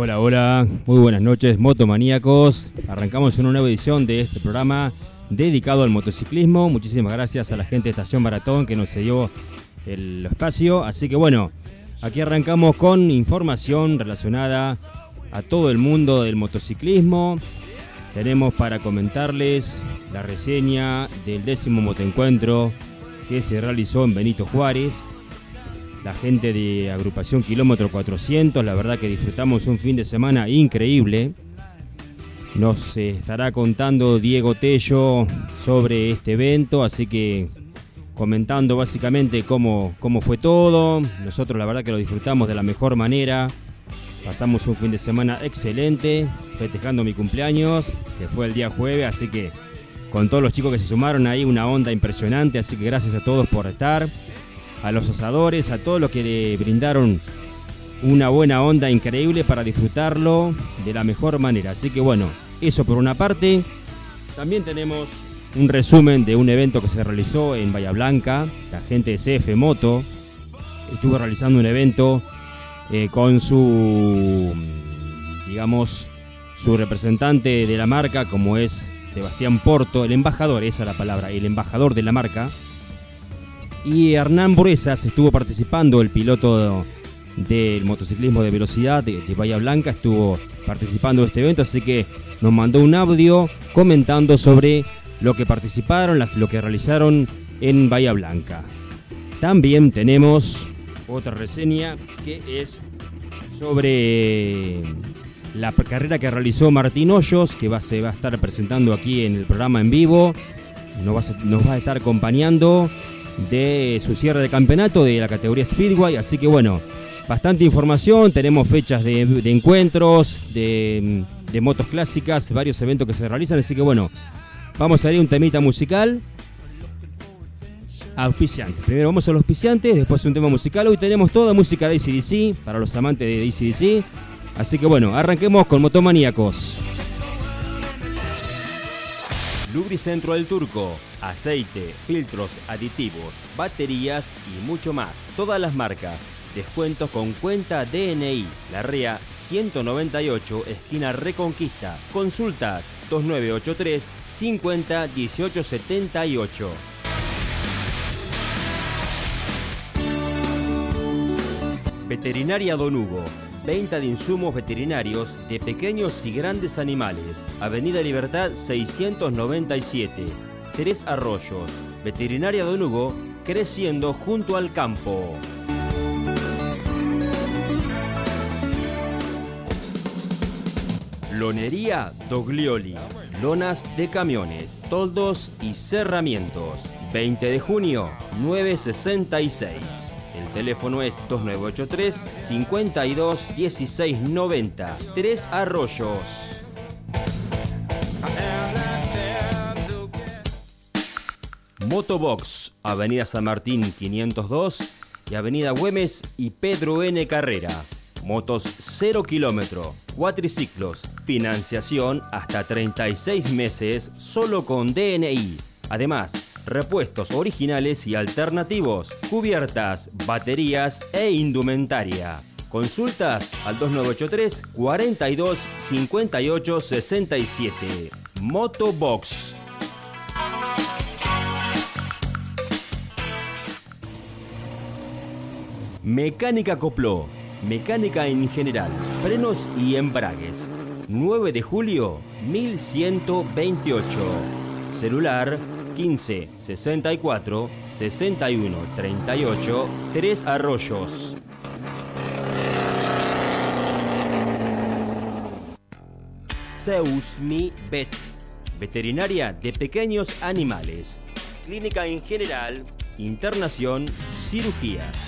Hola, hola, muy buenas noches, motomaníacos. Arrancamos una nueva edición de este programa dedicado al motociclismo. Muchísimas gracias a la gente de Estación Maratón que nos cedió el espacio. Así que bueno, aquí arrancamos con información relacionada a todo el mundo del motociclismo. Tenemos para comentarles la reseña del décimo motoencuentro que se realizó en Benito Juárez la gente de agrupación Kilómetro 400. La verdad que disfrutamos un fin de semana increíble. Nos estará contando Diego Tello sobre este evento, así que comentando básicamente cómo, cómo fue todo. Nosotros la verdad que lo disfrutamos de la mejor manera. Pasamos un fin de semana excelente, festejando mi cumpleaños, que fue el día jueves, así que con todos los chicos que se sumaron ahí, una onda impresionante, así que gracias a todos por estar a los asadores, a todos los que le brindaron una buena onda increíble para disfrutarlo de la mejor manera. Así que bueno, eso por una parte. También tenemos un resumen de un evento que se realizó en Bahía Blanca. La gente de CF Moto estuvo realizando un evento eh, con su, digamos, su representante de la marca, como es Sebastián Porto, el embajador, esa es la palabra, el embajador de la marca y Hernán Bruesas estuvo participando, el piloto del motociclismo de velocidad de, Bahía Blanca, estuvo participando de este evento, así que nos mandó un audio comentando sobre lo que participaron, lo que realizaron en Bahía Blanca. También tenemos otra reseña que es sobre la carrera que realizó Martín Hoyos, que va, se va a estar presentando aquí en el programa en vivo. Nos nos va a estar acompañando de su cierre de campeonato de la categoría Speedway. Así que bueno, bastante información. Tenemos fechas de, encuentros, de, motos clásicas, varios eventos que se realizan. Así que bueno, vamos a ir un temita musical. Auspiciantes. Primero vamos a los auspiciantes, después un tema musical. Hoy tenemos toda música de ACDC para los amantes de ACDC. Así que bueno, arranquemos con Motomaníacos. Lubricentro del Turco aceite, filtros, aditivos, baterías y mucho más. Todas las marcas. Descuentos con cuenta DNI. La REA 198, esquina Reconquista. Consultas 2983 50 1878. Veterinaria Don Hugo. Venta de insumos veterinarios de pequeños y grandes animales. Avenida Libertad 697 Tres Arroyos. Veterinaria Don Hugo, creciendo junto al campo. Lonería Doglioli. Lonas de camiones, toldos y cerramientos. 20 de junio, 966. El teléfono es 2983 52 16 90. Tres Arroyos. Motobox, Avenida San Martín 502 y Avenida Güemes y Pedro N. Carrera. Motos 0 kilómetro, cuatriciclos, financiación hasta 36 meses solo con DNI. Además, repuestos originales y alternativos, cubiertas, baterías e indumentaria. Consultas al 2983 42 58 67. Motobox Mecánica Copló, mecánica en general, frenos y embragues. 9 de julio 1128. Celular 15 64 61 38 3 Arroyos. Zeus Mi Vet, veterinaria de pequeños animales. Clínica en general, internación, cirugías,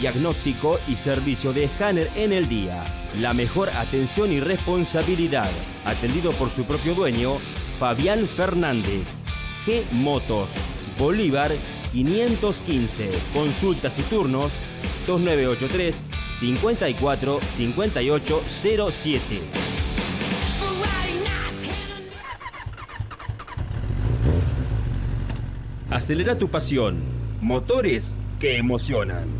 Diagnóstico y servicio de escáner en el día. La mejor atención y responsabilidad. Atendido por su propio dueño, Fabián Fernández. G-Motos. Bolívar 515. Consultas y turnos 2983 54 58 07. Acelera tu pasión. Motores que emocionan.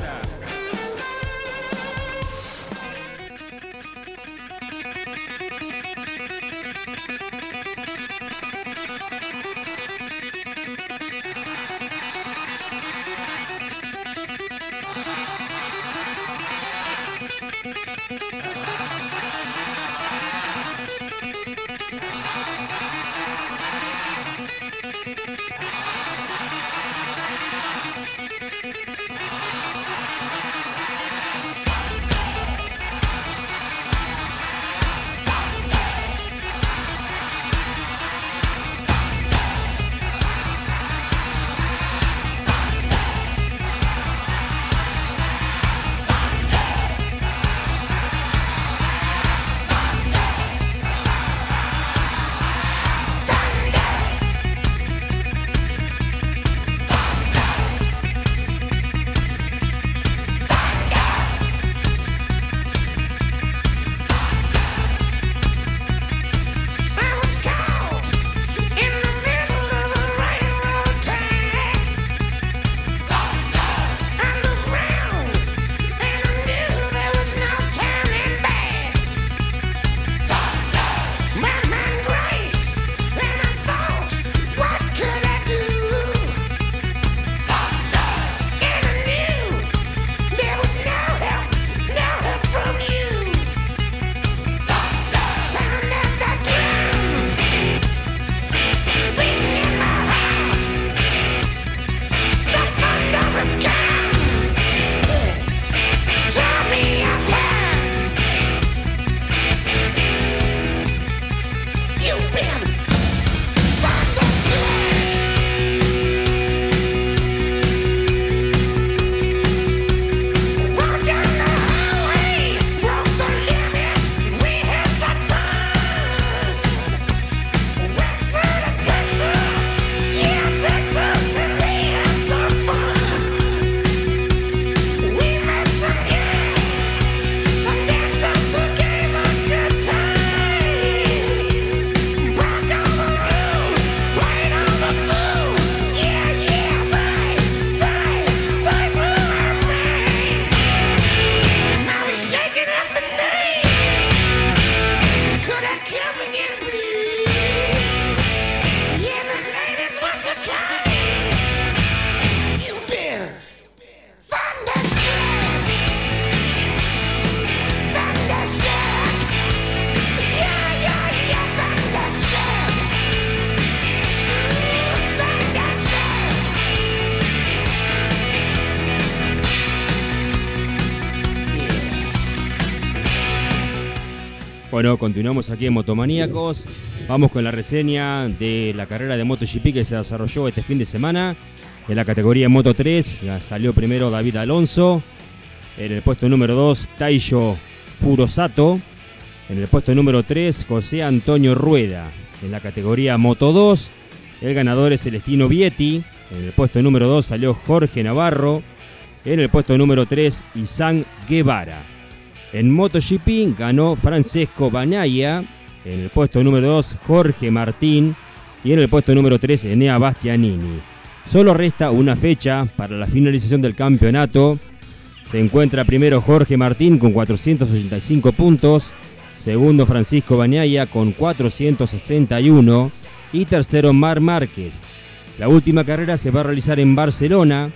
Continuamos aquí en Motomaníacos. Vamos con la reseña de la carrera de MotoGP que se desarrolló este fin de semana. En la categoría Moto 3 salió primero David Alonso. En el puesto número 2, Taiyo Furosato. En el puesto número 3, José Antonio Rueda. En la categoría Moto 2, el ganador es Celestino Vietti. En el puesto número 2 salió Jorge Navarro. En el puesto número 3, Isan Guevara. En MotoGP ganó Francesco Banaya. En el puesto número 2, Jorge Martín. Y en el puesto número 3, Enea Bastianini. Solo resta una fecha para la finalización del campeonato. Se encuentra primero Jorge Martín con 485 puntos. Segundo Francisco Bañaya con 461. Y tercero Mar Márquez. La última carrera se va a realizar en Barcelona.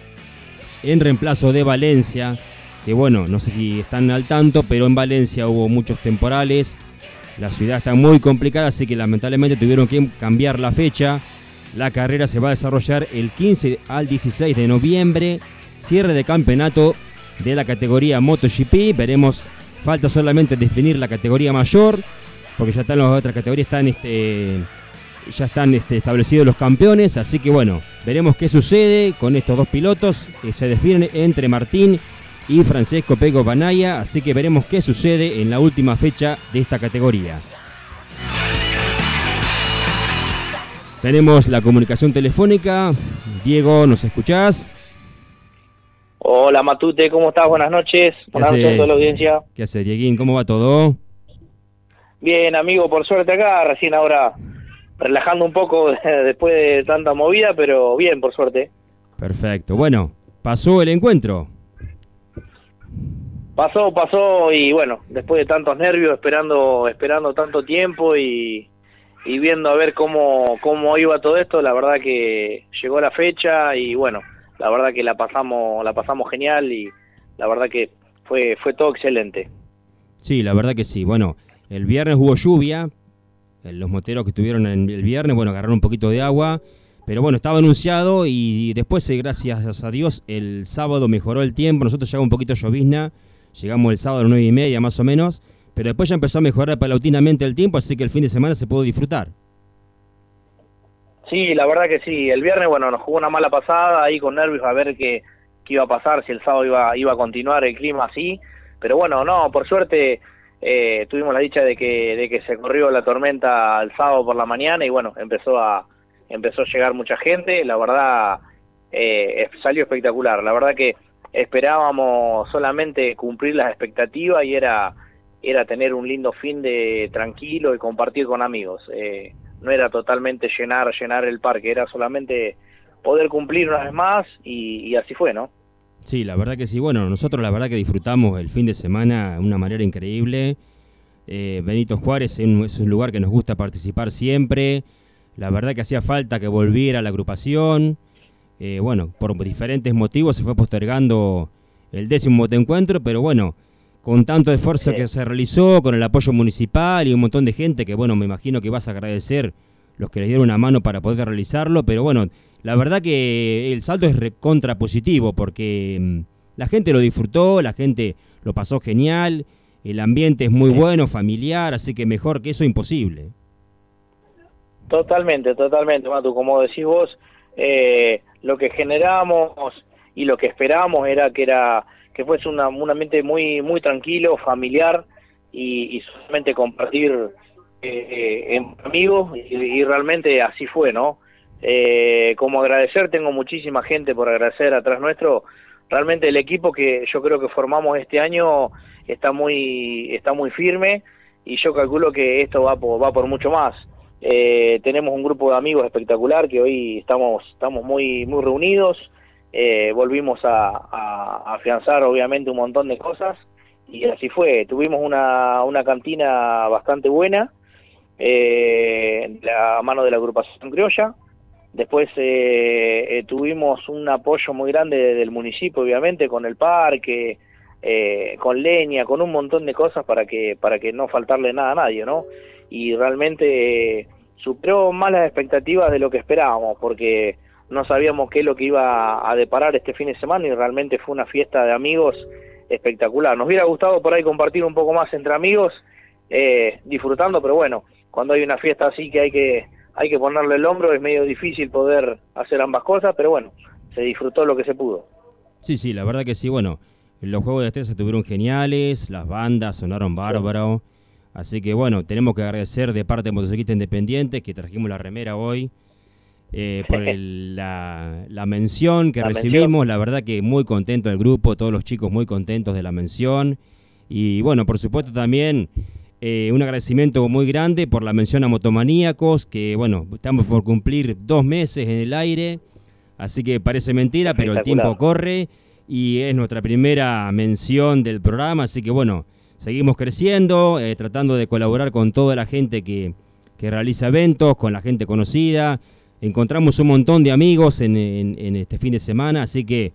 En reemplazo de Valencia que bueno, no sé si están al tanto, pero en Valencia hubo muchos temporales, la ciudad está muy complicada, así que lamentablemente tuvieron que cambiar la fecha. La carrera se va a desarrollar el 15 al 16 de noviembre, cierre de campeonato de la categoría MotoGP, veremos, falta solamente definir la categoría mayor, porque ya están las otras categorías, están este, ya están este, establecidos los campeones, así que bueno, veremos qué sucede con estos dos pilotos que se definen entre Martín y Francesco Pego Banaya, así que veremos qué sucede en la última fecha de esta categoría. Tenemos la comunicación telefónica. Diego, ¿nos escuchás? Hola Matute, ¿cómo estás? Buenas noches. Buenas noches a toda la audiencia. ¿Qué hace, Dieguín? ¿Cómo va todo? Bien, amigo, por suerte acá, recién ahora relajando un poco después de tanta movida, pero bien, por suerte. Perfecto. Bueno, pasó el encuentro. Pasó, pasó y bueno, después de tantos nervios, esperando, esperando tanto tiempo y, viendo a ver cómo, cómo iba todo esto, la verdad que llegó la fecha y bueno, la verdad que la pasamos, la pasamos genial y la verdad que fue, fue todo excelente. Sí, la verdad que sí. Bueno, el viernes hubo lluvia, los moteros que estuvieron el viernes, bueno, agarraron un poquito de agua, pero bueno, estaba anunciado y después, eh, gracias a Dios, el sábado mejoró el tiempo, nosotros llegamos un poquito llovizna, Llegamos el sábado a las 9 y media más o menos, pero después ya empezó a mejorar paulatinamente el tiempo, así que el fin de semana se pudo disfrutar. Sí, la verdad que sí. El viernes, bueno, nos jugó una mala pasada ahí con nervios a ver qué, qué iba a pasar, si el sábado iba, iba a continuar el clima así. Pero bueno, no, por suerte eh, tuvimos la dicha de que, de que se corrió la tormenta el sábado por la mañana y bueno, empezó a, empezó a llegar mucha gente. La verdad, eh, salió espectacular. La verdad que esperábamos solamente cumplir las expectativas y era era tener un lindo fin de tranquilo y compartir con amigos. Eh, no era totalmente llenar llenar el parque, era solamente poder cumplir una vez más y, así fue, ¿no? Sí, la verdad que sí. Bueno, nosotros la verdad que disfrutamos el fin de semana de una manera increíble. Eh, Benito Juárez es un lugar que nos gusta participar siempre. La verdad que hacía falta que volviera la agrupación. Eh, bueno, por diferentes motivos se fue postergando el décimo encuentro, pero bueno, con tanto esfuerzo que se realizó, con el apoyo municipal y un montón de gente que, bueno, me imagino que vas a agradecer los que le dieron una mano para poder realizarlo, pero bueno, la verdad que el salto es contrapositivo porque mm, la gente lo disfrutó, la gente lo pasó genial, el ambiente es muy bueno, familiar, así que mejor que eso imposible. Totalmente, totalmente, Matu, como decís vos, eh, lo que generamos y lo que esperábamos era que era que fuese una, un ambiente muy muy tranquilo, familiar y, solamente compartir eh, en amigos y, realmente así fue, ¿no? Eh, como agradecer, tengo muchísima gente por agradecer atrás nuestro. Realmente el equipo que yo creo que formamos este año está muy está muy firme y yo calculo que esto va por, va por mucho más. Eh, tenemos un grupo de amigos espectacular que hoy estamos, estamos muy, muy reunidos. Eh, volvimos a, afianzar obviamente un montón de cosas y así fue. Tuvimos una, una cantina bastante buena eh, la mano de la agrupación criolla. Después eh, tuvimos un apoyo muy grande del municipio, obviamente, con el parque, con leña, con un montón de cosas para que para que no faltarle nada a nadie, ¿no? Y realmente superó más las expectativas de lo que esperábamos, porque no sabíamos qué es lo que iba a deparar este fin de semana y realmente fue una fiesta de amigos espectacular. Nos hubiera gustado por ahí compartir un poco más entre amigos, eh, disfrutando, pero bueno, cuando hay una fiesta así que hay que hay que ponerle el hombro, es medio difícil poder hacer ambas cosas, pero bueno, se disfrutó lo que se pudo. Sí, sí, la verdad que sí, bueno, los juegos de estrés estuvieron geniales, las bandas sonaron bárbaro, así que bueno, tenemos que agradecer de parte de Motociclista Independiente que trajimos la remera hoy. Eh, por la, la, mención que recibimos, la verdad que muy contento del grupo, todos los chicos muy contentos de la mención. Y bueno, por supuesto también eh, un agradecimiento muy grande por la mención a Motomaníacos, que bueno, estamos por cumplir dos meses en el aire, así que parece mentira, pero el tiempo corre y es nuestra primera mención del programa, así que bueno, seguimos creciendo, eh, tratando de colaborar con toda la gente que, que, realiza eventos, con la gente conocida. Encontramos un montón de amigos en, este fin de semana, así que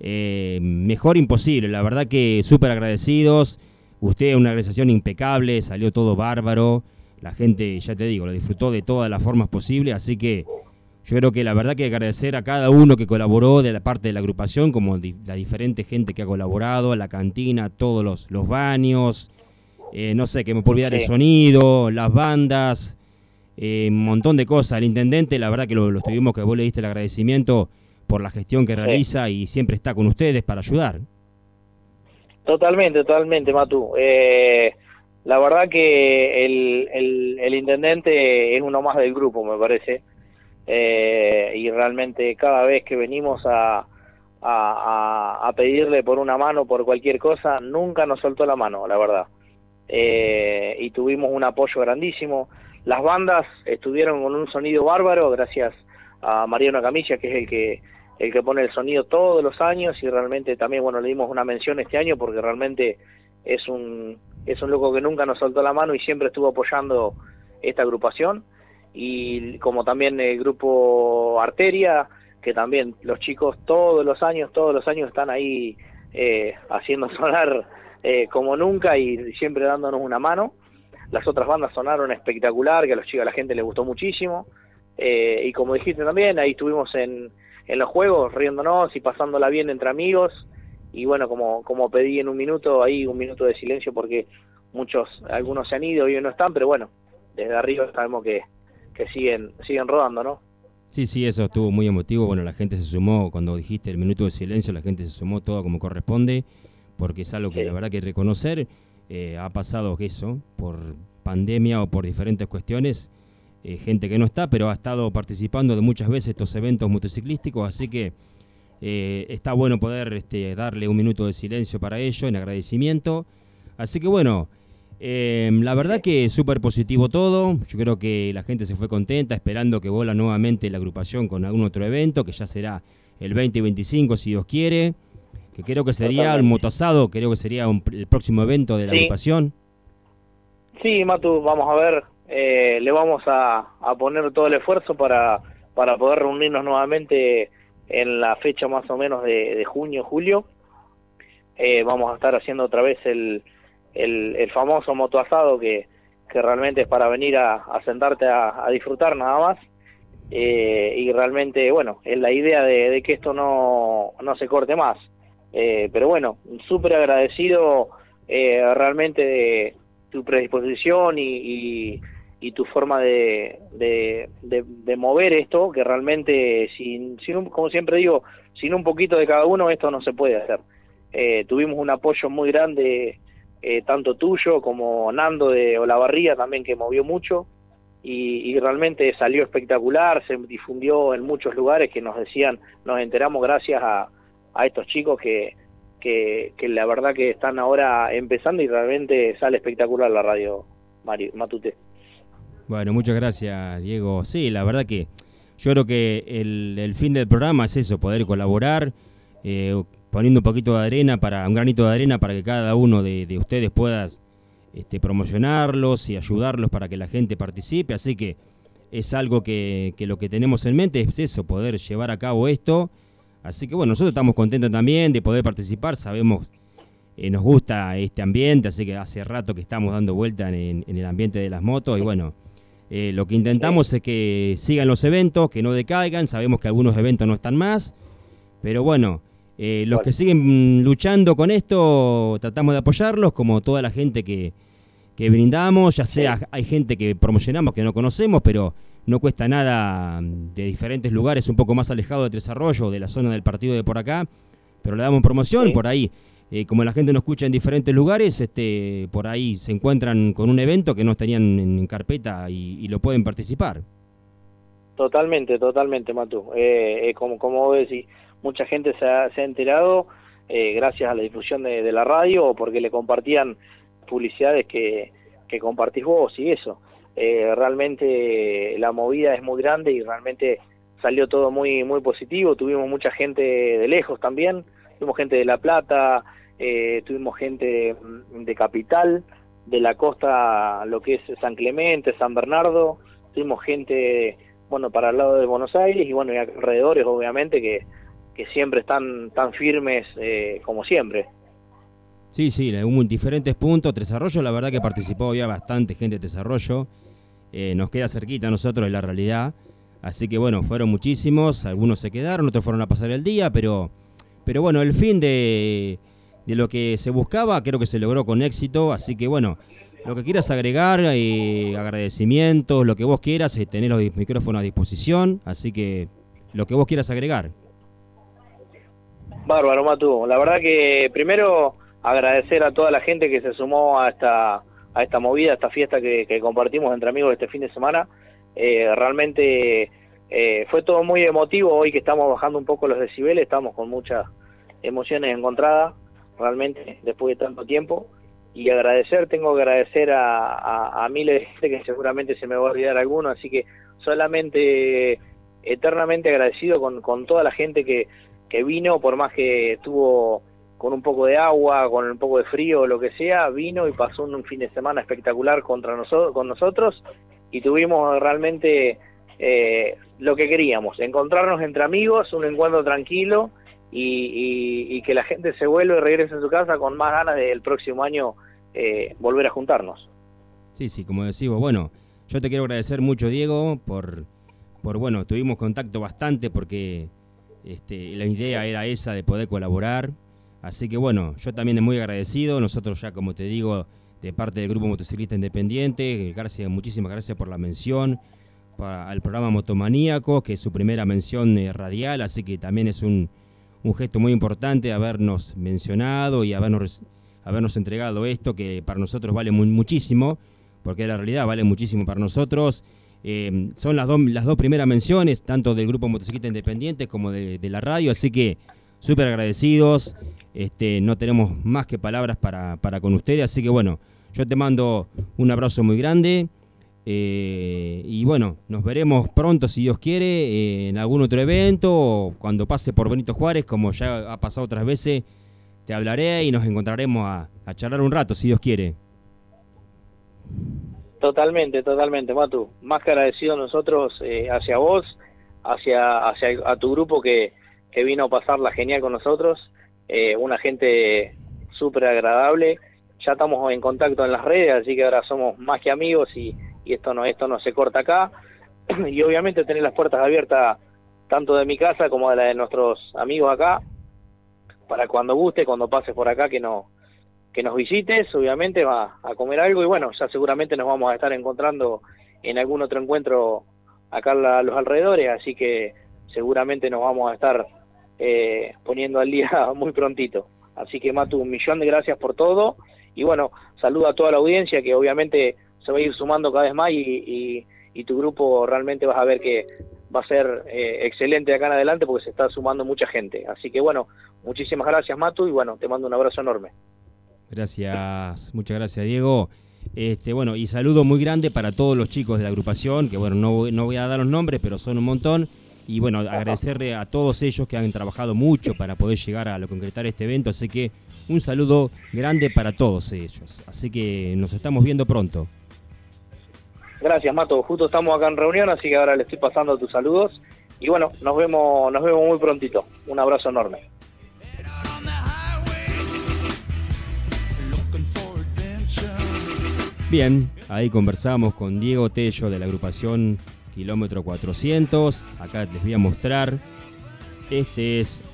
eh, mejor imposible, la verdad que súper agradecidos. Usted es una organización impecable, salió todo bárbaro. La gente, ya te digo, lo disfrutó de todas las formas posibles, así que yo creo que la verdad que agradecer a cada uno que colaboró de la parte de la agrupación, como la diferente gente que ha colaborado, la cantina, todos los, los baños, eh, no sé, que me puedo olvidar el sonido, las bandas, eh, un montón de cosas. El intendente, la verdad que lo, tuvimos que vos le diste el agradecimiento por la gestión que realiza y siempre está con ustedes para ayudar. Totalmente, totalmente, Matu. Eh, la verdad que el, el, intendente es uno más del grupo, me parece. Eh, y realmente cada vez que venimos a, a, a, pedirle por una mano, por cualquier cosa, nunca nos soltó la mano, la verdad. Eh, y tuvimos un apoyo grandísimo. Las bandas estuvieron con un sonido bárbaro, gracias a Mariano Camilla, que es el que el que pone el sonido todos los años y realmente también, bueno, le dimos una mención este año porque realmente es un, es un loco que nunca nos soltó la mano y siempre estuvo apoyando esta agrupación y como también el grupo Arteria, que también los chicos todos los años, todos los años están ahí eh, haciendo sonar eh, como nunca y siempre dándonos una mano. Las otras bandas sonaron espectacular, que a los chicos, a la gente les gustó muchísimo. Eh, y como dijiste también, ahí estuvimos en, en los juegos, riéndonos y pasándola bien entre amigos. Y bueno, como, como pedí en un minuto, ahí un minuto de silencio porque muchos, algunos se han ido y no están, pero bueno, desde arriba sabemos que, que siguen, siguen rodando, ¿no? Sí, sí, eso estuvo muy emotivo. Bueno, la gente se sumó, cuando dijiste el minuto de silencio, la gente se sumó todo como corresponde, porque es algo que la verdad que reconocer. Eh, ha pasado eso, por pandemia o por diferentes cuestiones, eh, gente que no está, pero ha estado participando de muchas veces estos eventos motociclísticos, así que eh, está bueno poder este, darle un minuto de silencio para ello, en agradecimiento. Así que bueno, em, la verdad que súper positivo todo, yo creo que la gente se fue contenta, esperando que vuela nuevamente la agrupación con algún otro evento, que ya será el 20 y 25 si Dios quiere, que creo que sería el motosado, creo que sería el próximo evento de la agrupación. Sí, Matu, vamos a ver eh, le vamos a, poner todo el esfuerzo para, para poder reunirnos nuevamente en la fecha más o menos de, junio, julio. Eh, vamos a estar haciendo otra vez el, el, famoso moto asado que, que realmente es para venir a, sentarte a, disfrutar nada más. Eh, y realmente, bueno, es la idea de, que esto no, no se corte más. pero bueno, súper agradecido realmente de tu predisposición y, y tu forma de, de, mover esto, que realmente, sin, sin como siempre digo, sin un poquito de cada uno, esto no se puede hacer. Eh, tuvimos un apoyo muy grande, eh, tanto tuyo como Nando de Olavarría también, que movió mucho, y, realmente salió espectacular, se difundió en muchos lugares que nos decían, nos enteramos gracias a, estos chicos que, que, la verdad que están ahora empezando y realmente sale espectacular la radio Mario, Matute. Bueno, muchas gracias, Diego. Sí, la verdad que yo creo que el, fin del programa es eso, poder colaborar, eh, poniendo un poquito de arena, para un granito de arena para que cada uno de, ustedes pueda este, promocionarlos y ayudarlos para que la gente participe. Así que es algo que, que, lo que tenemos en mente es eso, poder llevar a cabo esto. Así que bueno, nosotros estamos contentos también de poder participar, sabemos, eh, nos gusta este ambiente, así que hace rato que estamos dando vuelta en, el ambiente de las motos y bueno, eh, lo que intentamos es que sigan los eventos, que no decaigan. Sabemos que algunos eventos no están más. Pero bueno, eh, los que siguen luchando con esto, tratamos de apoyarlos, como toda la gente que, que brindamos, ya sea hay gente que promocionamos que no conocemos, pero no cuesta nada de diferentes lugares un poco más alejados de Tres Arroyos, de la zona del partido de por acá, pero le damos promoción por ahí. Eh, como la gente nos escucha en diferentes lugares, este, por ahí se encuentran con un evento que no estarían en carpeta y, lo pueden participar. Totalmente, totalmente, Matu. Eh, eh, como, como vos decís, mucha gente se ha, enterado gracias a la difusión de, la radio o porque le compartían publicidades que, que compartís vos y eso. realmente la movida es muy grande y realmente salió todo muy muy positivo. Tuvimos mucha gente de lejos también tuvimos gente de La Plata, eh, tuvimos gente de, Capital, de la costa, lo que es San Clemente, San Bernardo, tuvimos gente, bueno, para el lado de Buenos Aires y bueno, y alrededores, obviamente, que, que siempre están tan firmes eh, como siempre. Sí, sí, hubo diferentes puntos. Desarrollo, la verdad que participó, había bastante gente de desarrollo. Eh, nos queda cerquita a nosotros de la realidad. Así que bueno, fueron muchísimos. Algunos se quedaron, otros fueron a pasar el día, pero pero bueno, el fin de, lo que se buscaba creo que se logró con éxito, así que bueno, lo que quieras agregar, eh, agradecimientos, lo que vos quieras, eh, tener los micrófonos a disposición, así que lo que vos quieras agregar. Bárbaro, Matu. La verdad que primero agradecer a toda la gente que se sumó a esta, a esta movida, a esta fiesta que, compartimos entre amigos este fin de semana. Eh, realmente eh, fue todo muy emotivo hoy que estamos bajando un poco los decibeles, estamos con muchas emociones encontradas, realmente, después de tanto tiempo. Y agradecer, tengo que agradecer a, miles de gente que seguramente se me va a olvidar alguno, así que solamente eternamente agradecido con, con toda la gente que, que vino, por más que estuvo con un poco de agua, con un poco de frío lo que sea, vino y pasó un, fin de semana espectacular contra nosotros, con nosotros y tuvimos realmente eh, lo que queríamos, encontrarnos entre amigos, un encuentro tranquilo y, que la gente se vuelva y regrese a su casa con más ganas del próximo año eh, volver a juntarnos. Sí, sí, como decimos, bueno, yo te quiero agradecer mucho, Diego, por, por bueno, tuvimos contacto bastante porque este, la idea era esa de poder colaborar. Así que bueno, yo también es muy agradecido. Nosotros ya, como te digo, de parte del Grupo Motociclista Independiente, gracias, muchísimas gracias por la mención al programa Motomaníaco, que es su primera mención eh, radial, así que también es un, un, gesto muy importante habernos mencionado y habernos, habernos entregado esto, que para nosotros vale muchísimo, porque la realidad vale muchísimo para nosotros. Eh, son las, las dos primeras menciones, tanto del Grupo Motocicleta Independiente como de, la radio, así que súper agradecidos. Este, no tenemos más que palabras para, para con ustedes, así que bueno, yo te mando un abrazo muy grande. Eh, y bueno, nos veremos pronto, si Dios quiere, eh, en algún otro evento o cuando pase por Benito Juárez, como ya ha pasado otras veces, te hablaré y nos encontraremos a, charlar un rato, si Dios quiere. Totalmente, totalmente, Matu. Más que agradecido nosotros eh, hacia vos, hacia, hacia a tu grupo que, que vino a pasarla genial con nosotros. una gente súper agradable. Ya estamos en contacto en las redes, así que ahora somos más que amigos y y esto no esto no se corta acá y obviamente tener las puertas abiertas tanto de mi casa como de la de nuestros amigos acá para cuando guste cuando pases por acá que no que nos visites obviamente va a comer algo y bueno ya seguramente nos vamos a estar encontrando en algún otro encuentro acá a los alrededores así que seguramente nos vamos a estar eh, poniendo al día muy prontito así que Matu un millón de gracias por todo y bueno saludo a toda la audiencia que obviamente se va a ir sumando cada vez más y, tu grupo realmente vas a ver que va a ser eh, excelente acá en adelante porque se está sumando mucha gente. Así que bueno, muchísimas gracias Matu y bueno, te mando un abrazo enorme. Gracias, muchas gracias Diego. Este, bueno, y saludo muy grande para todos los chicos de la agrupación, que bueno, no, no voy a dar los nombres, pero son un montón. Y bueno, agradecerle a todos ellos que han trabajado mucho para poder llegar a lo concretar este evento. Así que un saludo grande para todos ellos. Así que nos estamos viendo pronto. Gracias, Mato. Justo estamos acá en reunión, así que ahora le estoy pasando tus saludos. Y bueno, nos vemos, nos vemos muy prontito. Un abrazo enorme. Bien, ahí conversamos con Diego Tello de la agrupación Kilómetro 400. Acá les voy a mostrar. Este es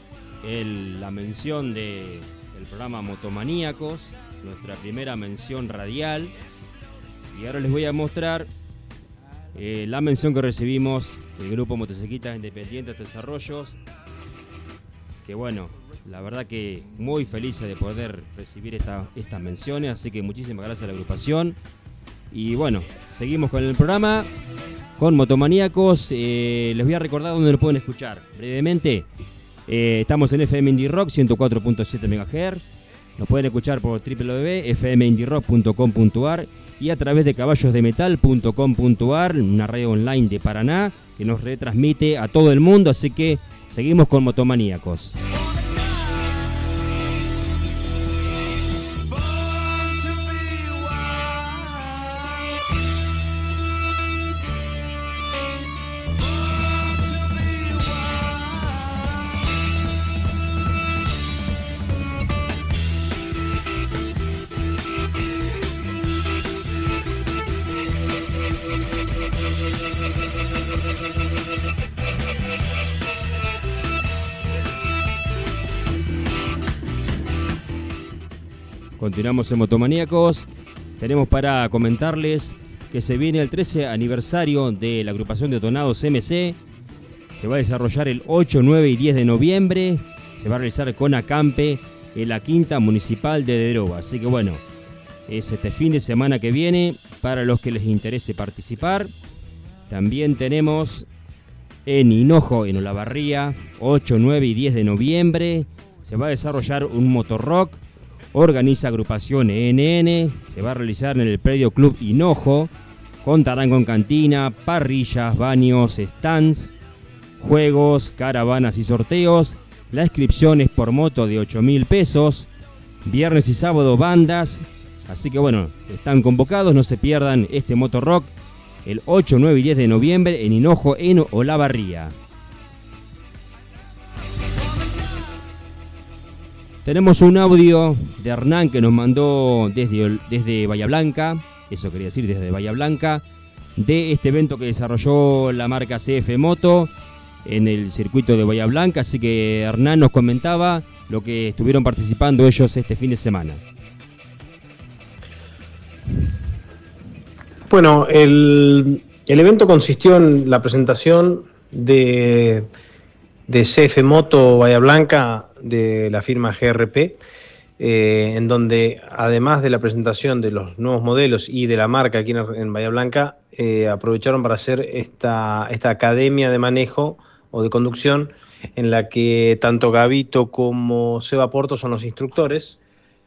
la mención de, del programa Motomaníacos, nuestra primera mención radial Y ahora les voy a mostrar eh, la mención que recibimos del grupo Motociclistas Independientes Desarrollos. Que bueno, la verdad que muy feliz de poder recibir estas menciones, así que muchísimas gracias a la agrupación. Y bueno, seguimos con el programa, con Motomaníacos. Eh, les voy a recordar dónde lo pueden escuchar. Brevemente, eh, estamos en FM Indie Rock 104.7 MHz. Nos pueden escuchar por www.fmindyrock.com.ar y a través de caballosdemetal.com.ar, una radio online de Paraná que nos retransmite a todo el mundo. Así que seguimos con Motomaníacos. Continuamos en Motomaníacos. Tenemos para comentarles que se viene el 13 aniversario de la agrupación de Tonados MC. Se va a desarrollar el 8, 9 y 10 de noviembre. Se va a realizar con acampe en la quinta municipal de Deroba. Así que bueno, es este fin de semana que viene para los que les interese participar. También tenemos en Hinojo, en Olavarría, 8, 9 y 10 de noviembre. Se va a desarrollar un motorrock organiza agrupación ENN, se va a realizar en el predio Club Hinojo, contarán con cantina, parrillas, baños, stands, juegos, caravanas y sorteos. La inscripción es por moto de 8 mil pesos. Viernes y sábado bandas. Así que bueno, están convocados, no se pierdan este Moto Rock el 8, 9 y 10 de noviembre en Hinojo, en Olavarría. Tenemos un audio de Hernán que nos mandó desde, desde Bahía Blanca, eso quería decir desde Bahía Blanca, de este evento que desarrolló la marca CF Moto en el circuito de Bahía Blanca. Así que Hernán nos comentaba lo que estuvieron participando ellos este fin de semana. Bueno, el, evento consistió en la presentación de, de CF Moto Bahía Blanca de la firma GRP, eh, en donde además de la presentación de los nuevos modelos y de la marca aquí en, Bahía Blanca, eh, aprovecharon para hacer esta, esta academia de manejo o de conducción en la que tanto Gavito como Seba Porto son los instructores.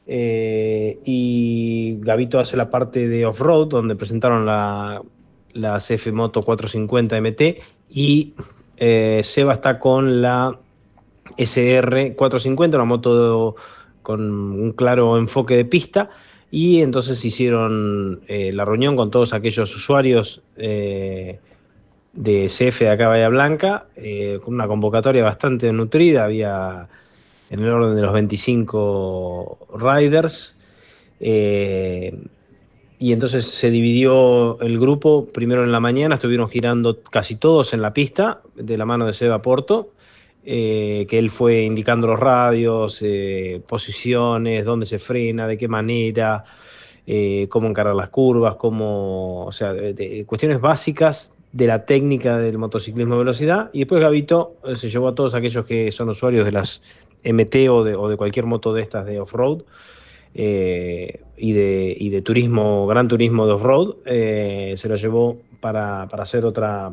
Eh, y Gavito hace la parte de off-road, donde presentaron la, la CF Moto 450 MT, y Seba está con la SR450, una moto con un claro enfoque de pista. Y entonces hicieron eh, la reunión con todos aquellos usuarios eh, de CF de acá Bahía Blanca, eh, con una convocatoria bastante nutrida, había en el orden de los 25 riders. y entonces se dividió el grupo, primero en la mañana estuvieron girando casi todos en la pista, de la mano de Seba Porto, eh, que él fue indicando los radios, eh, posiciones, dónde se frena, de qué manera, eh, cómo encarar las curvas, cómo, o sea, cuestiones básicas de la técnica del motociclismo de velocidad. Y después Gavito se llevó a todos aquellos que son usuarios de las MT o de, cualquier moto de estas de off-road. y, de, y de turismo, gran turismo de off-road, se lo llevó para, para hacer otra,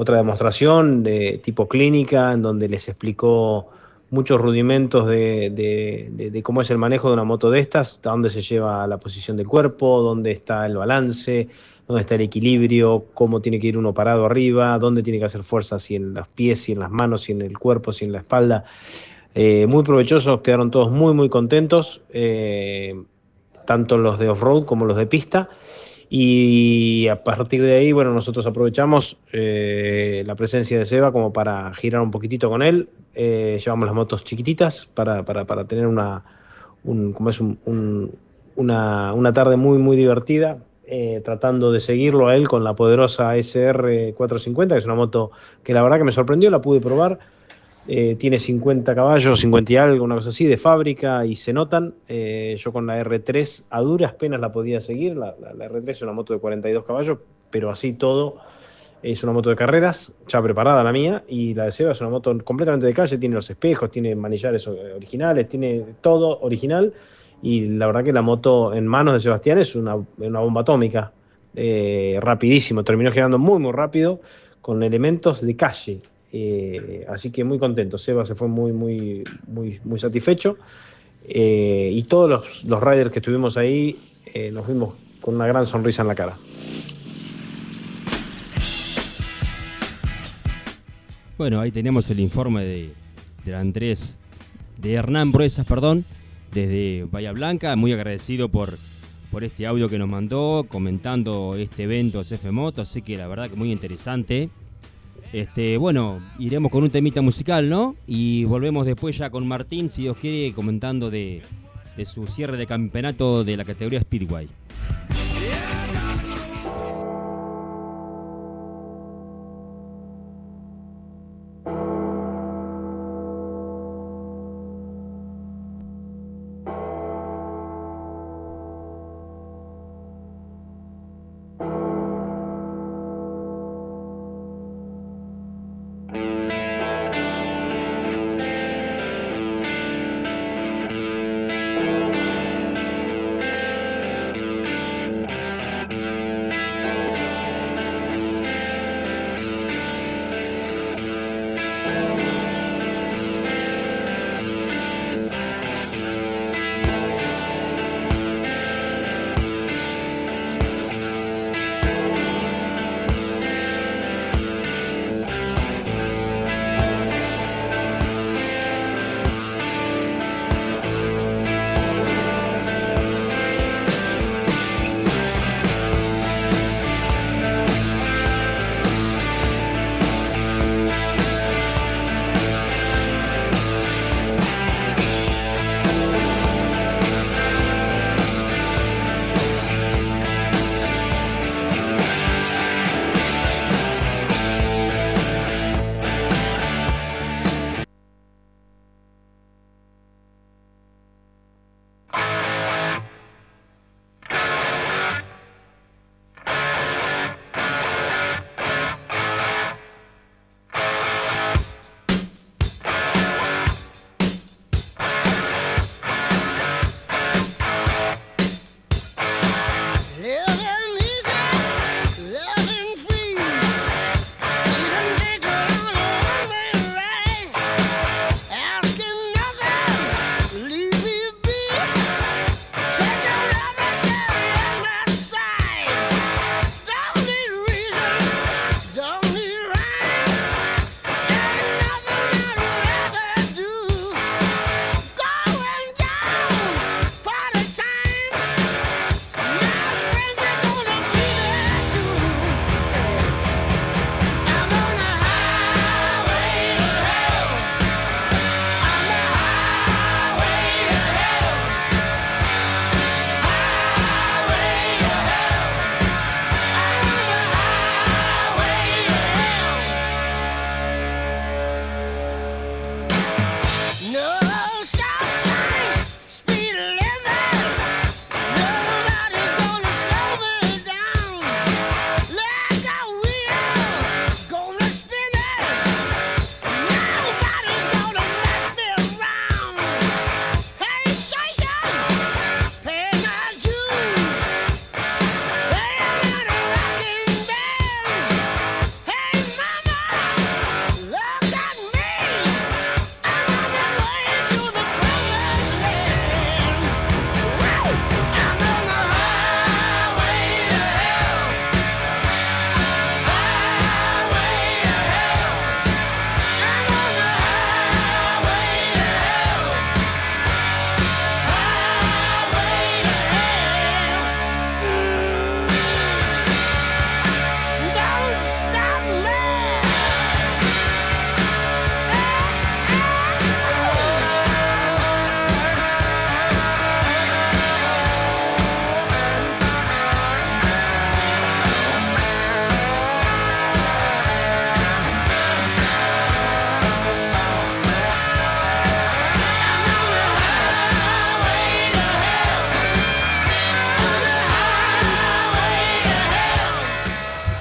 otra demostración de tipo clínica en donde les explicó muchos rudimentos de, cómo es el manejo de una moto de estas, dónde se lleva la posición del cuerpo, dónde está el balance, dónde está el equilibrio, cómo tiene que ir uno parado arriba, dónde tiene que hacer fuerza, si en los pies, si en las manos, si en el cuerpo, si en la espalda. Eh, muy provechosos, quedaron todos muy, muy contentos, eh, tanto los de off-road como los de pista. Y a partir de ahí, bueno, nosotros aprovechamos eh, la presencia de Seba como para girar un poquitito con él. Eh, llevamos las motos chiquititas para, para, para tener una, una, tarde muy, muy divertida. Eh, tratando de seguirlo a él con la poderosa SR450, que es una moto que la verdad que me sorprendió, la pude probar. Eh, tiene 50 caballos, 50 y algo, una cosa así, de fábrica y se notan. Eh, yo con la R3 a duras penas la podía seguir. La, R3 es una moto de 42 caballos, pero así todo es una moto de carreras, ya preparada la mía, y la de Seba es una moto completamente de calle, tiene los espejos, tiene manillares originales, tiene todo original. Y la verdad que la moto en manos de Sebastián es una, bomba atómica, eh, rapidísimo, terminó girando muy, muy rápido, con elementos de calle. Eh, así que muy contento. Seba se fue muy, muy, muy, muy satisfecho. Eh, y todos los, los, riders que estuvimos ahí eh, nos fuimos con una gran sonrisa en la cara. Bueno, ahí tenemos el informe de, de Andrés, de Hernán Bruesas, perdón, desde Bahía Blanca. Muy agradecido por, por este audio que nos mandó, comentando este evento CF Moto. Así que la verdad que muy interesante. Este, bueno, iremos con un temita musical, ¿no? Y volvemos después ya con Martín, si Dios quiere, comentando de, de su cierre de campeonato de la categoría Speedway.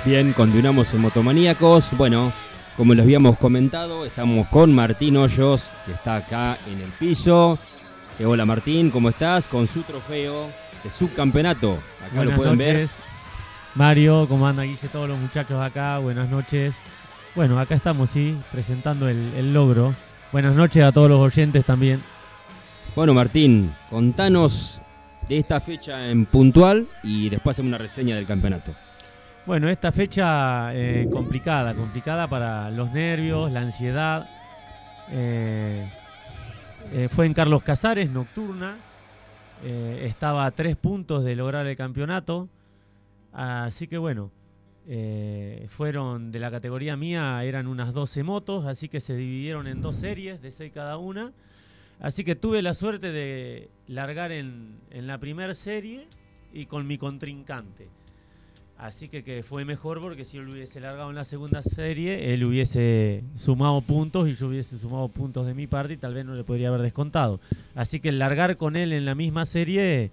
Bien, continuamos en Motomaníacos. Bueno, como les habíamos comentado, estamos con Martín Hoyos, que está acá en el piso. Eh, hola Martín, ¿cómo estás? Con su trofeo de subcampeonato. Acá Buenas lo pueden noches. ver. Mario, ¿cómo anda Guille? Todos los muchachos acá, buenas noches. Bueno, acá estamos, sí, presentando el, el logro. Buenas noches a todos los oyentes también. Bueno, Martín, contanos de esta fecha en puntual y después hacemos una reseña del campeonato. Bueno, esta fecha eh, complicada, complicada para los nervios, la ansiedad. Eh, eh, fue en Carlos Casares, nocturna. Estaba a tres puntos de lograr el campeonato. Así que bueno, fueron de la categoría mía, eran unas 12 motos, así que se dividieron en dos series de 6 cada una. Así que tuve la suerte de largar en la primera serie y con mi contrincante. Así que, que fue mejor porque si él hubiese largado en la segunda serie, él hubiese sumado puntos y yo hubiese sumado puntos de mi parte y tal vez no le podría haber descontado. Así que el largar con él en la misma serie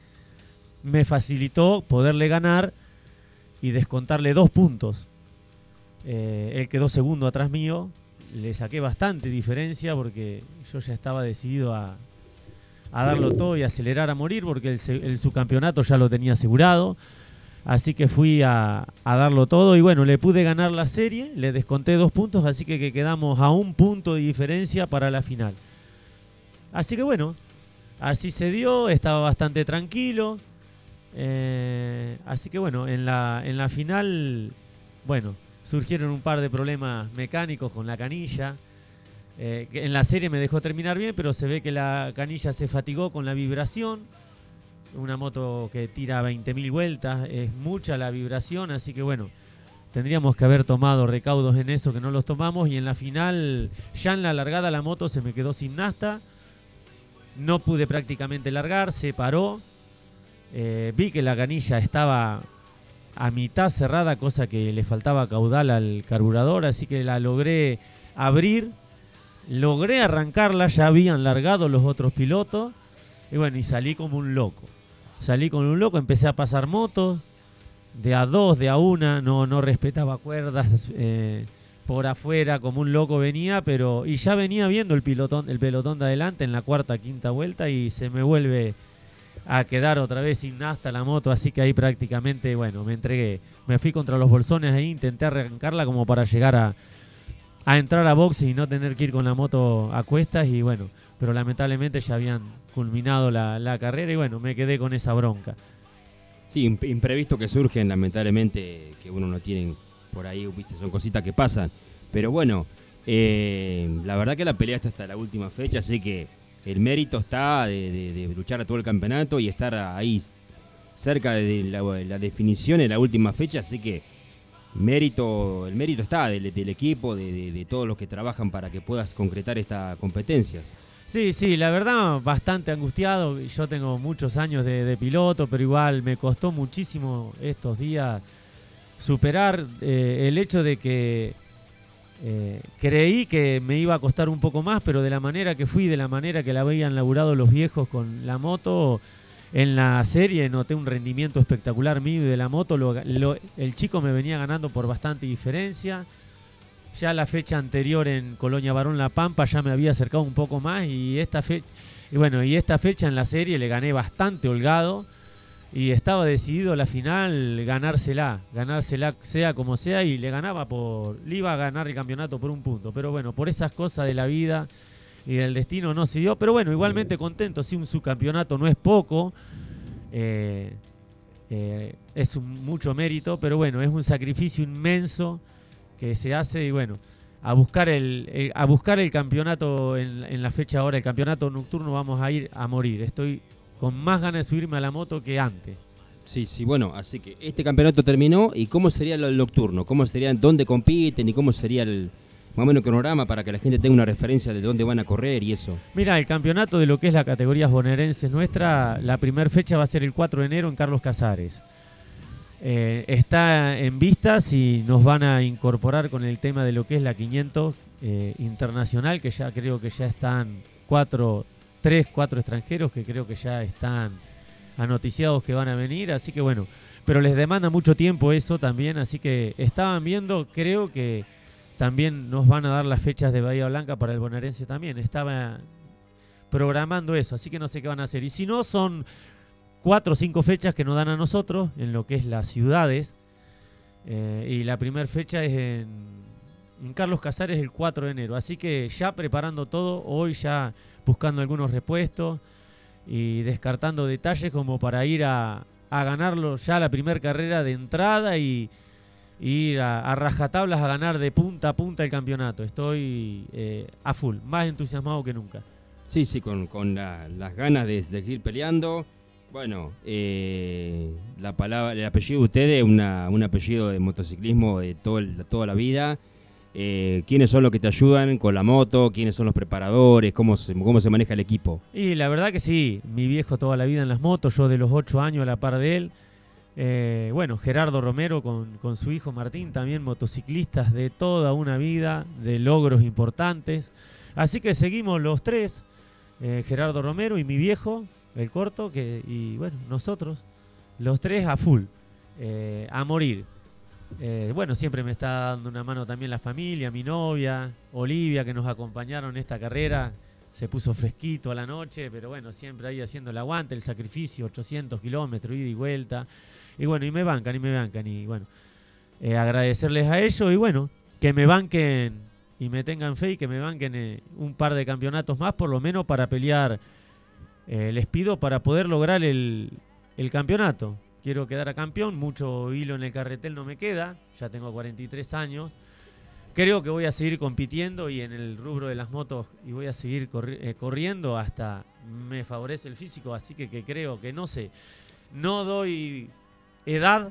me facilitó poderle ganar y descontarle dos puntos. Eh, él quedó segundo atrás mío, le saqué bastante diferencia porque yo ya estaba decidido a, darlo todo y acelerar a morir porque el, el subcampeonato ya lo tenía asegurado. Así que fui a, darlo todo y bueno, le pude ganar la serie, le desconté dos puntos, así que, que quedamos a un punto de diferencia para la final. Así que bueno, así se dio, estaba bastante tranquilo. eh, así que bueno, en la, en la final, bueno, surgieron un par de problemas mecánicos con la canilla. eh, en la serie me dejó terminar bien, pero se ve que la canilla se fatigó con la vibración una moto que tira 20.000 vueltas, es mucha la vibración, así que bueno, tendríamos que haber tomado recaudos en eso que no los tomamos y en la final, ya en la largada la moto se me quedó sin nasta, no pude prácticamente largar, se paró, eh, vi que la canilla estaba a mitad cerrada, cosa que le faltaba caudal al carburador, así que la logré abrir, logré arrancarla, ya habían largado los otros pilotos, y bueno, y salí como un loco. Salí con un loco, empecé a pasar motos, de a dos, de a una, no, no respetaba cuerdas, eh, por afuera, como un loco venía, pero. Y ya venía viendo el pilotón, el pelotón de adelante en la cuarta, quinta vuelta, y se me vuelve a quedar otra vez sin nasta la moto, así que ahí prácticamente, bueno, me entregué. Me fui contra los bolsones ahí, intenté arrancarla como para llegar a, a entrar a boxe y no tener que ir con la moto a cuestas, y bueno, pero lamentablemente ya habían culminado la, la carrera y bueno, me quedé con esa bronca. Sí, imp- imprevisto que surgen, lamentablemente, que uno no tiene por ahí, viste, son cositas que pasan. Pero bueno, eh, la verdad que la pelea está hasta la última fecha, así que el mérito está de luchar a todo el campeonato y estar ahí cerca de la, la definición en la última fecha, así que mérito, el mérito está del, equipo, de, todos los que trabajan para que puedas concretar estas competencias. Sí, sí, la verdad bastante angustiado. Yo tengo muchos años de, de piloto, pero igual me costó muchísimo estos días superar eh, el hecho de que eh, creí que me iba a costar un poco más, pero de la manera que fui, de la manera que la habían laburado los viejos con la moto, en la serie noté un rendimiento espectacular mío y de la moto. el chico me venía ganando por bastante diferencia. Ya la fecha anterior en Colonia Barón La Pampa ya me había acercado un poco más y esta fecha bueno, y esta fecha en la serie le gané bastante holgado y estaba decidido la final ganársela, ganársela sea como sea y le ganaba por le iba a ganar el campeonato por un punto, pero bueno, por esas cosas de la vida y del destino no se dio, pero bueno, igualmente contento, sí un subcampeonato no es poco. eh, eh, es un mucho mérito, pero bueno, es un sacrificio inmenso que se hace y bueno, a buscar el, eh, a buscar el campeonato en, en la fecha ahora, el campeonato nocturno vamos a ir a morir. Estoy con más ganas de subirme a la moto que antes. Sí, sí, bueno, así que este campeonato terminó y cómo sería lo- el nocturno, cómo sería, dónde compiten y cómo sería el más o menos cronograma para que la gente tenga una referencia de dónde van a correr y eso. Mira, el campeonato de lo que es la categoría bonaerense nuestra, la primera fecha va a ser el 4 de enero en Carlos Casares. Eh, está en vistas y nos van a incorporar con el tema de lo que es la 500 eh, internacional, que ya creo que ya están cuatro, tres, cuatro extranjeros que creo que ya están anoticiados que van a venir. Así que bueno, pero les demanda mucho tiempo eso también, así que estaban viendo, creo que también nos van a dar las fechas de Bahía Blanca para el bonaerense también. Estaba programando eso, así que no sé qué van a hacer. Y si no, son cuatro o cinco fechas que nos dan a nosotros en lo que es las ciudades. Eh, y la primera fecha es en, en, Carlos Casares el 4 de enero. Así que ya preparando todo, hoy ya buscando algunos repuestos y descartando detalles como para ir a, a ganarlo ya la primera carrera de entrada y ir a, rajatablas a ganar de punta a punta el campeonato. Estoy eh, a full, más entusiasmado que nunca. Sí, sí, con, con las ganas de, seguir peleando. Bueno, eh, la palabra, el apellido de ustedes es un apellido de motociclismo de todo toda la vida. Eh, ¿Quiénes son los que te ayudan con la moto? ¿Quiénes son los preparadores? ¿Cómo se, ¿Cómo se maneja el equipo? Y la verdad que sí, mi viejo toda la vida en las motos, yo de los 8 años a la par de él. Eh, bueno, Gerardo Romero con, con, su hijo Martín, también motociclistas de toda una vida, de logros importantes. Así que seguimos los tres, eh, Gerardo Romero y mi viejo, el corto, que, y bueno, nosotros, los tres a full, eh, a morir. bueno, siempre me está dando una mano también la familia, mi novia, Olivia, que nos acompañaron en esta carrera. Se puso fresquito a la noche, pero bueno, siempre ahí haciendo el aguante, el sacrificio, 800 kilómetros, ida y vuelta. Y bueno, y me bancan, y me bancan. Y bueno, eh, agradecerles a ellos y bueno, que me banquen y me tengan fe y que me banquen eh, un par de campeonatos más, por lo menos para pelear. Eh, les pido para poder lograr el, el campeonato. Quiero quedar a campeón, mucho hilo en el carretel no me queda, ya tengo 43 años. Creo que voy a seguir compitiendo y en el rubro de las motos y voy a seguir corriendo hasta me favorece el físico, así que, que creo que no sé, no doy edad,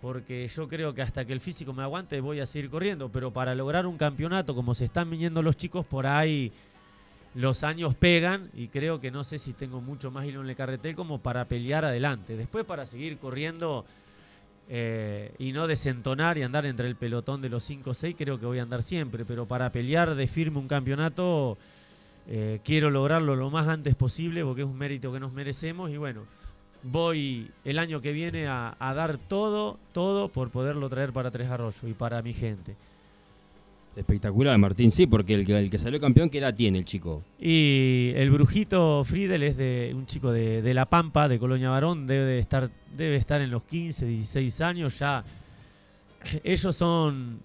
porque yo creo que hasta que el físico me aguante voy a seguir corriendo, pero para lograr un campeonato como se están viniendo los chicos, por ahí los años pegan y creo que no sé si tengo mucho más hilo en el carretel como para pelear adelante. Después para seguir corriendo eh, y no desentonar y andar entre el pelotón de los 5 o 6, creo que voy a andar siempre, pero para pelear de firme un campeonato eh, quiero lograrlo lo más antes posible porque es un mérito que nos merecemos y bueno voy el año que viene a, dar todo, todo por poderlo traer para Tres Arroyos y para mi gente. Espectacular, Martín, sí, porque el, el, que salió campeón, ¿qué edad tiene el chico? Y el brujito Friedel es de un chico de, La Pampa, de Colonia Barón, debe estar, debe estar en los 15, 16 años ya. Ellos son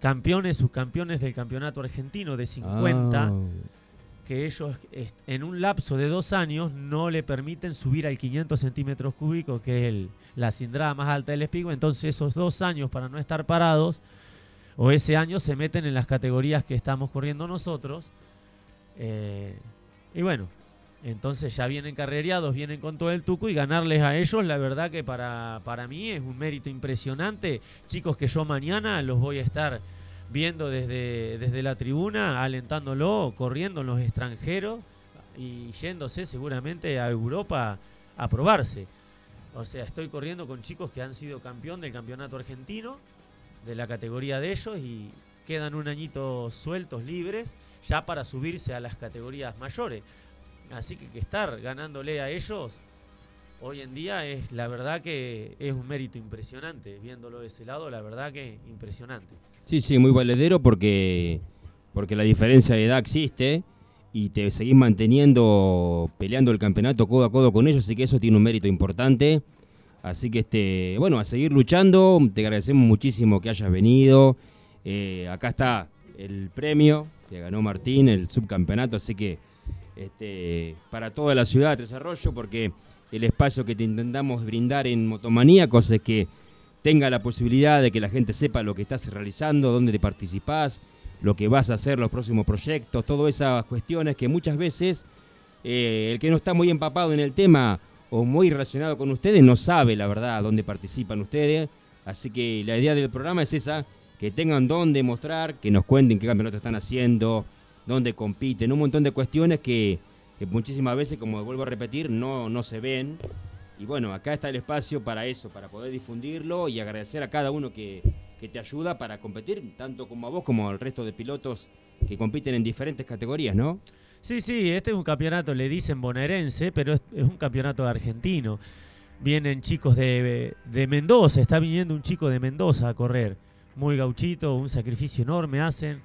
campeones, subcampeones del campeonato argentino de 50 que ellos en un lapso de dos años no le permiten subir al 500 centímetros cúbicos, que es la cindrada más alta del espigo. Entonces esos dos años para no estar parados, o ese año se meten en las categorías que estamos corriendo nosotros. Eh, y bueno, entonces ya vienen carrereados, vienen con todo el tuco y ganarles a ellos, la verdad que para, para mí es un mérito impresionante. Chicos que yo mañana los voy a estar viendo desde, desde la tribuna, alentándolo, corriendo en los extranjeros y yéndose seguramente a Europa a probarse. O sea, estoy corriendo con chicos que han sido campeón del campeonato argentino, de la categoría de ellos, y quedan un añito sueltos, libres, ya para subirse a las categorías mayores. Así que, que estar ganándole a ellos hoy en día es la verdad que es un mérito impresionante, viéndolo de ese lado, la verdad que impresionante. Sí, sí, muy valedero porque, porque la diferencia de edad existe y te seguís manteniendo peleando el campeonato codo a codo con ellos, así que eso tiene un mérito importante. Así que, este, bueno, a seguir luchando, te agradecemos muchísimo que hayas venido. Eh, acá está el premio que ganó Martín, el subcampeonato, así que este, para toda la ciudad de desarrollo, porque el espacio que te intentamos brindar en Motomaníacos es que tenga la posibilidad de que la gente sepa lo que estás realizando, dónde te participás, lo que vas a hacer, los próximos proyectos, todas esas cuestiones que muchas veces eh, el que no está muy empapado en el tema o muy relacionado con ustedes no sabe la verdad dónde participan ustedes. Así que la idea del programa es esa, que tengan dónde mostrar, que nos cuenten qué campeonato están haciendo, dónde compiten, un montón de cuestiones que, muchísimas veces, como vuelvo a repetir, no, no se ven y bueno, acá está el espacio para eso, para poder difundirlo y agradecer a cada uno que, te ayuda para competir, tanto como a vos como al resto de pilotos que compiten en diferentes categorías, ¿no? Sí, sí, este es un campeonato, le dicen bonaerense, pero es, un campeonato argentino. Vienen chicos de, de Mendoza, está viniendo un chico de Mendoza a correr. Muy gauchito, un sacrificio enorme hacen.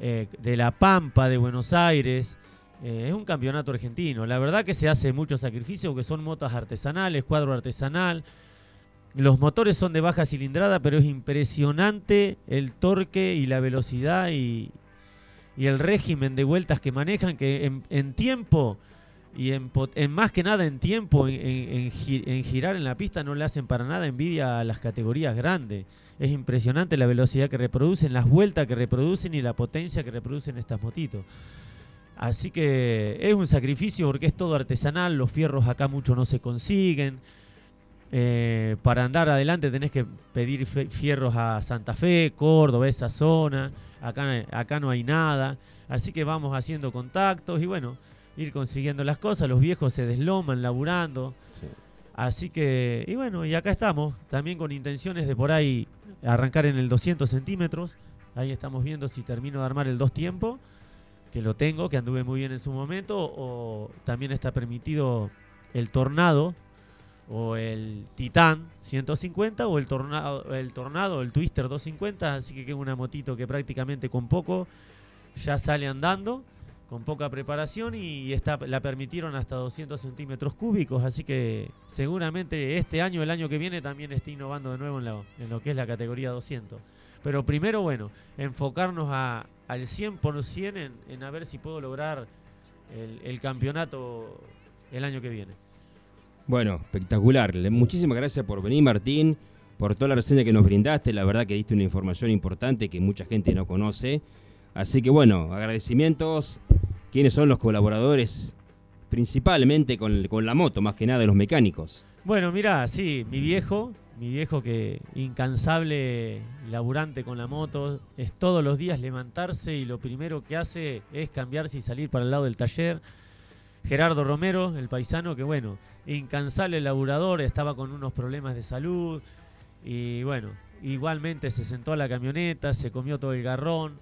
Eh, de La Pampa, de Buenos Aires. Eh, es un campeonato argentino. La verdad que se hace mucho sacrificio porque son motos artesanales, cuadro artesanal. Los motores son de baja cilindrada, pero es impresionante el torque y la velocidad y, el régimen de vueltas que manejan, que en, tiempo y en, más que nada en tiempo, en, girar en la pista, no le hacen para nada envidia a las categorías grandes. Es impresionante la velocidad que reproducen, las vueltas que reproducen y la potencia que reproducen estas motitos. Así que es un sacrificio porque es todo artesanal, los fierros acá mucho no se consiguen. Eh, para andar adelante tenés que pedir fierros a Santa Fe, Córdoba, esa zona. Acá, acá no hay nada. Así que vamos haciendo contactos y bueno, ir consiguiendo las cosas. Los viejos se desloman laburando. Así que, y bueno, y acá estamos, también con intenciones de por ahí arrancar en el 200 centímetros. Ahí estamos viendo si termino de armar el dos tiempo, que lo tengo, que anduve muy bien en su momento, o también está permitido el tornado, o el Titán 150 o el Tornado, el Tornado, el Twister 250, así que es una motito que prácticamente con poco ya sale andando, con poca preparación y está, la permitieron hasta 200 centímetros cúbicos, así que seguramente este año, el año que viene también esté innovando de nuevo en lo, en lo que es la categoría 200. Pero primero, bueno, enfocarnos a, al 100% en, en a ver si puedo lograr el campeonato el año que viene. Bueno, espectacular. Muchísimas gracias por venir, Martín, por toda la reseña que nos brindaste. La verdad que diste una información importante que mucha gente no conoce. Así que bueno, agradecimientos. ¿Quiénes son los colaboradores? Principalmente con, la moto, más que nada de los mecánicos. Bueno, mira, sí, mi viejo, mi viejo que incansable laburante con la moto, es todos los días levantarse y lo primero que hace es cambiarse y salir para el lado del taller Gerardo Romero, el paisano, que bueno, incansable laburador, estaba con unos problemas de salud y bueno, igualmente se sentó a la camioneta, se comió todo el garrón.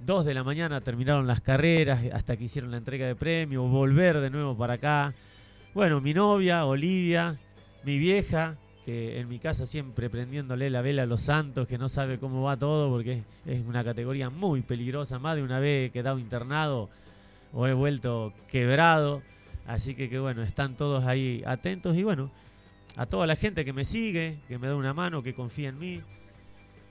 Dos de la mañana terminaron las carreras hasta que hicieron la entrega de premios, volver de nuevo para acá. Bueno, mi novia, Olivia, mi vieja, que en mi casa siempre prendiéndole la vela a los santos, que no sabe cómo va todo porque es una categoría muy peligrosa. Más de una vez he quedado internado o he vuelto quebrado. Así que, que bueno, están todos ahí atentos y bueno, a toda la gente que me sigue, que me da una mano, que confía en mí.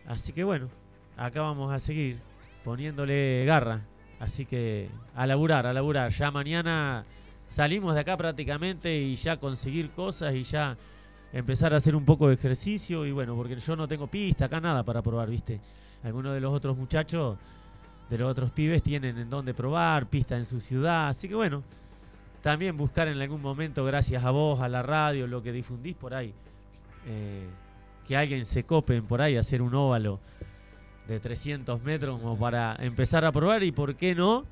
Así que bueno, acá vamos a seguir poniéndole garra. Así que a laburar, a laburar. Ya mañana salimos de acá prácticamente y ya conseguir cosas y ya empezar a hacer un poco de ejercicio. Y bueno, porque yo no tengo pista acá, nada para probar, ¿viste? Algunos de los otros muchachos de los otros pibes tienen en dónde probar, pista en su ciudad. Así que bueno, también buscar en algún momento, gracias a vos, a la radio, lo que difundís por ahí, eh, que alguien se copen por ahí, hacer un óvalo de 300 metros como para empezar a probar y por qué no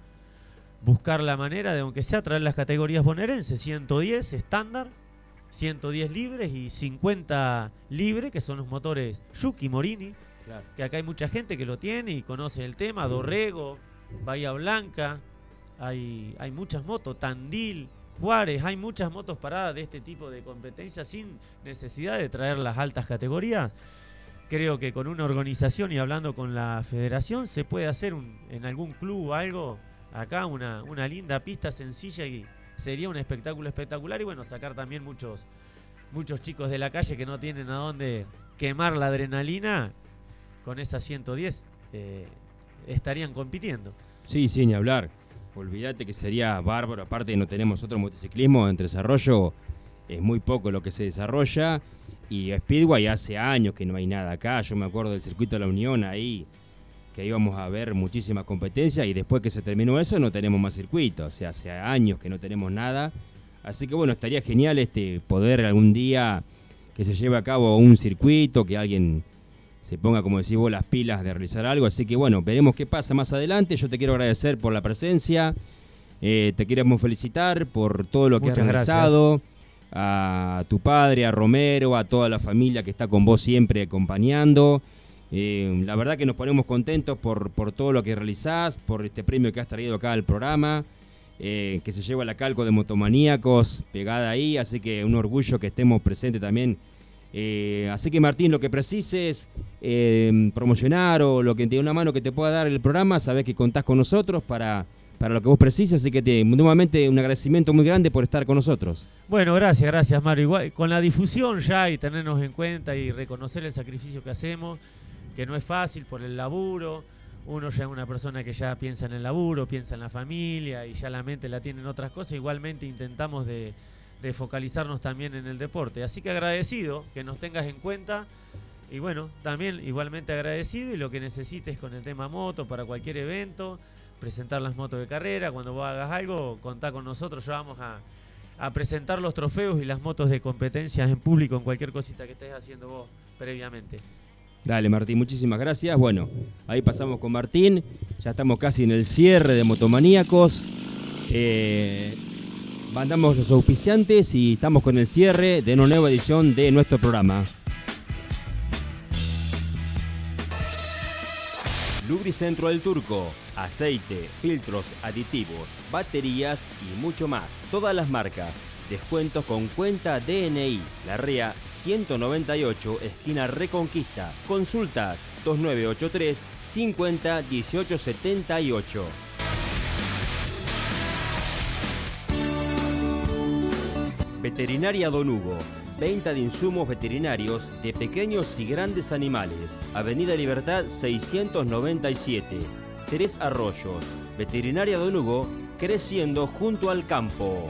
buscar la manera de, aunque sea traer las categorías bonaerenses, 110 estándar, 110 libres y 50 libres, que son los motores Yuki Morini, que acá hay mucha gente que lo tiene y conoce el tema, Dorrego, Bahía Blanca, hay, hay muchas motos, Tandil, Juárez, hay muchas motos paradas de este tipo de competencia sin necesidad de traer las altas categorías. Creo que con una organización y hablando con la federación se puede hacer en algún club o algo, acá una, una linda pista sencilla y sería un espectáculo espectacular y bueno, sacar también muchos, muchos chicos de la calle que no tienen a dónde quemar la adrenalina con esa 110 eh, estarían compitiendo. Sí, sin hablar. Olvídate que sería bárbaro. Aparte, no tenemos otro motociclismo en desarrollo. Es muy poco lo que se desarrolla. Y Speedway hace años que no hay nada acá. Yo me acuerdo del circuito de la Unión ahí, que íbamos a ver muchísimas competencias. Y después que se terminó eso, no tenemos más circuito. O sea, hace años que no tenemos nada. Así que bueno, estaría genial este poder algún día que se lleve a cabo un circuito, que alguien se ponga, como decís vos, las pilas de realizar algo. Así que bueno, veremos qué pasa más adelante. Yo te quiero agradecer por la presencia. Eh, te queremos felicitar por todo lo que has realizado. A tu padre, a Romero, a toda la familia que está con vos siempre acompañando. Eh, la verdad que nos ponemos contentos por, por todo lo que realizás, por este premio que has traído acá al programa. eh, que se lleva la calco de Motomaníacos pegada ahí, así que un orgullo que estemos presentes también. Eh, así que Martín, lo que precises promocionar o lo que te dé una mano que te pueda dar el programa, sabes que contás con nosotros para, para lo que vos precises, así que te, nuevamente un agradecimiento muy grande por estar con nosotros. Bueno, gracias, gracias Mario. Igual, con la difusión ya y tenernos en cuenta y reconocer el sacrificio que hacemos, que no es fácil por el laburo uno ya es una persona que ya piensa en el laburo, piensa en la familia y ya la mente la tiene en otras cosas. Igualmente intentamos de, focalizarnos también en el deporte. Así que agradecido que nos tengas en cuenta. Y bueno, también igualmente agradecido y lo que necesites con el tema moto para cualquier evento, presentar las motos de carrera, cuando vos hagas algo, contá con nosotros, ya vamos a, a presentar los trofeos y las motos de competencias en público en cualquier cosita que estés haciendo vos previamente. Dale, Martín, muchísimas gracias. Bueno, ahí pasamos con Martín. Ya estamos casi en el cierre de Motomaníacos. Eh, mandamos los auspiciantes y estamos con el cierre de una nueva edición de nuestro programa. Lubricentro del Turco, aceite, filtros, aditivos, baterías y mucho más. Todas las marcas Descuentos con cuenta DNI. La REA 198, esquina Reconquista. Consultas 2983 50 18 78. Veterinaria Don Hugo. Venta de insumos veterinarios de pequeños y grandes animales. Avenida Libertad 697. Tres Arroyos. Veterinaria Don Hugo, creciendo junto al campo.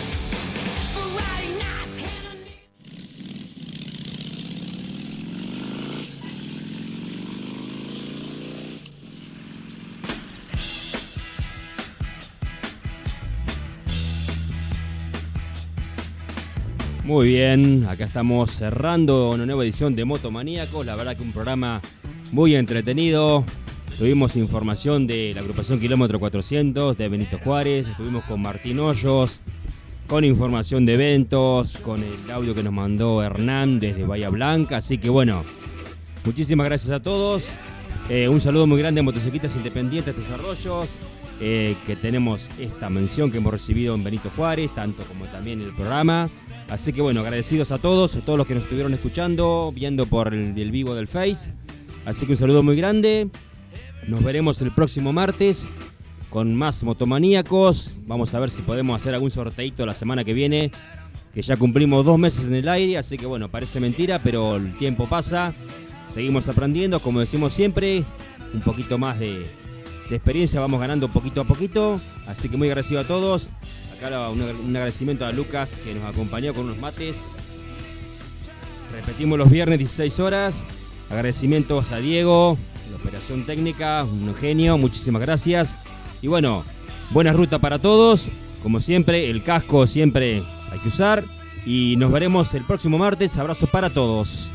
Muy bien, acá estamos cerrando una nueva edición de Moto Maníacos. La verdad que un programa muy entretenido. Tuvimos información de la agrupación Kilómetro 400 de Benito Juárez. Estuvimos con Martín Hoyos, con información de eventos, con el audio que nos mandó Hernán desde Bahía Blanca. Así que bueno, muchísimas gracias a todos. Eh, un saludo muy grande a Motociclistas Independientes Desarrollos, eh, que tenemos esta mención que hemos recibido en Benito Juárez, tanto como también el programa. Así que bueno, agradecidos a todos, a todos los que nos estuvieron escuchando, viendo por el, vivo del Face. Así que un saludo muy grande. Nos veremos el próximo martes con más motomaníacos. Vamos a ver si podemos hacer algún sorteito la semana que viene. Que ya cumplimos dos meses en el aire, así que bueno, parece mentira, pero el tiempo pasa. Seguimos aprendiendo, como decimos siempre, un poquito más de, experiencia vamos ganando poquito a poquito. Así que muy agradecido a todos. Acá un, agradecimiento a Lucas que nos acompañó con unos mates. Repetimos los viernes 16 horas. Agradecimientos a Diego, la operación técnica, un genio, muchísimas gracias. Y bueno, buena ruta para todos. Como siempre, el casco siempre hay que usar. Y nos veremos el próximo martes. Abrazos para todos.